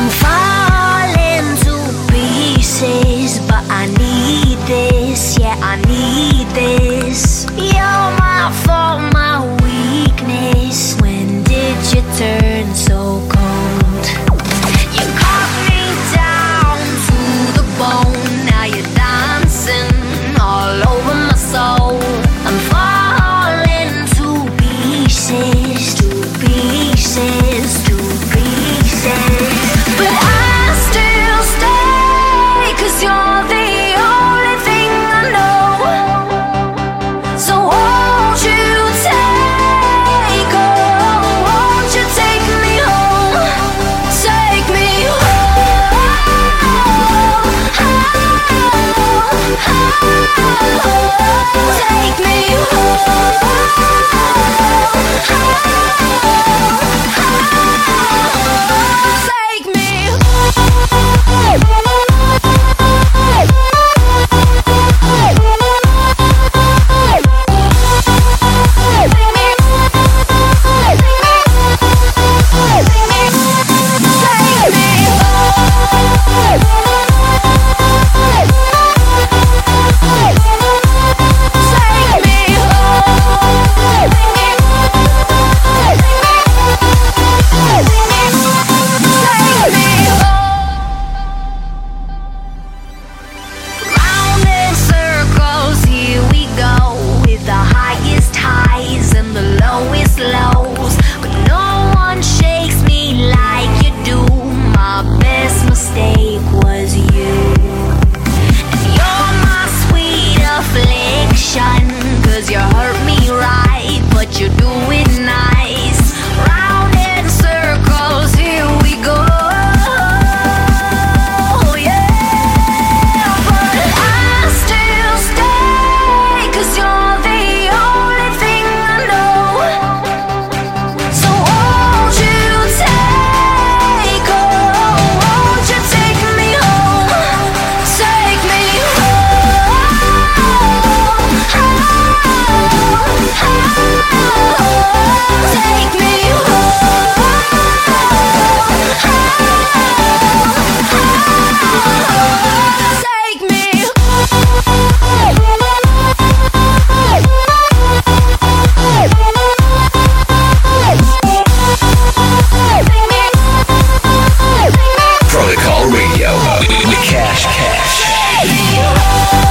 I'm fine. Cause you hurt me right, but you do it Radio with Cash Cash.